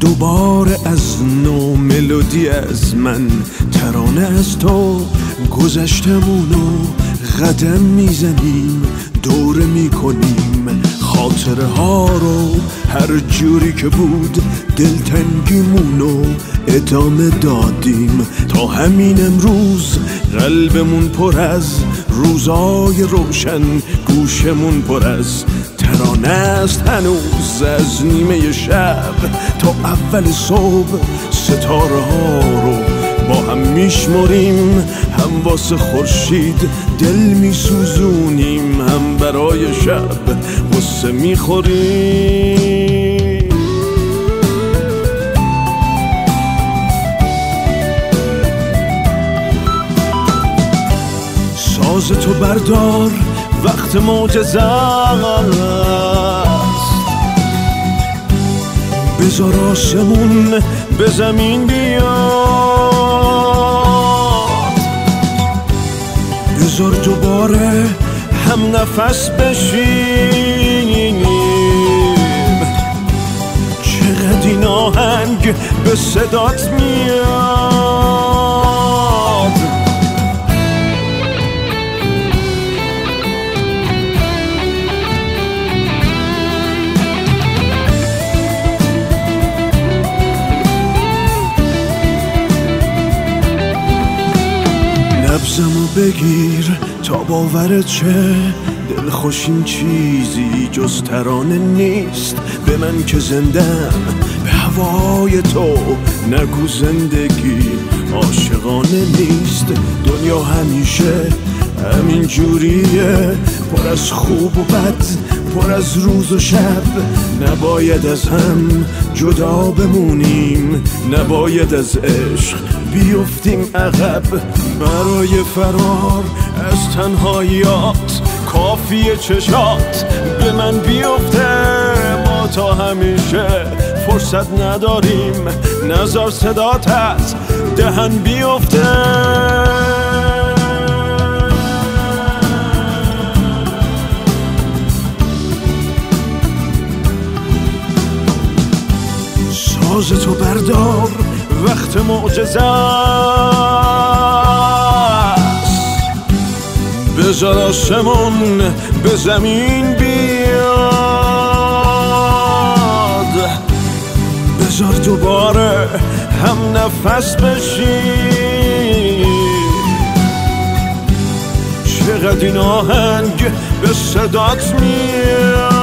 دوباره از نو ملودی از من ترانه از تو گذشتمونو قدم می‌زنیم دوره می‌کنیم. خاطره ها رو هر جوری که بود دلتنگیمونو ادامه دادیم. تا همین امروز قلبمون پر از روزای روشن گوشمون پر از ترانه است هنوز از نیمه شب. تا اول صبح ستاره ها رو با هم میشمریم هم واسه خورشید دل میسوزونیم هم برای شب غصه می‌خوریم. ساز تو بردار وقت معجزه است. بذار آسمون به زمین بیاد. بذار دوباره هم نفس بشینیم. چقدر این آهنگ به صدات میاد. نبزمو بگیر تا باورت چه دل خوشین چیزی جز ترانه نیست. به من که زندم به هوای تو نگو زندگی. عاشقانه نیست دنیا همیشه همین جوریه. پر از خوب و بد پر از روز و شب. نباید از هم جدا بمونیم. نباید از عشق بیفتیم عقب. برای فرار از تنهاییات کافی چشات به من بیفته. ما تا همیشه فرصت نداریم. نظر صدات از دهن بیفته. ساز تو بردار وقت معجزه است. بذار آسمون به زمین بیاد. بذار دوباره هم نفس بشی چقدر این آهنگ به صدات میاد.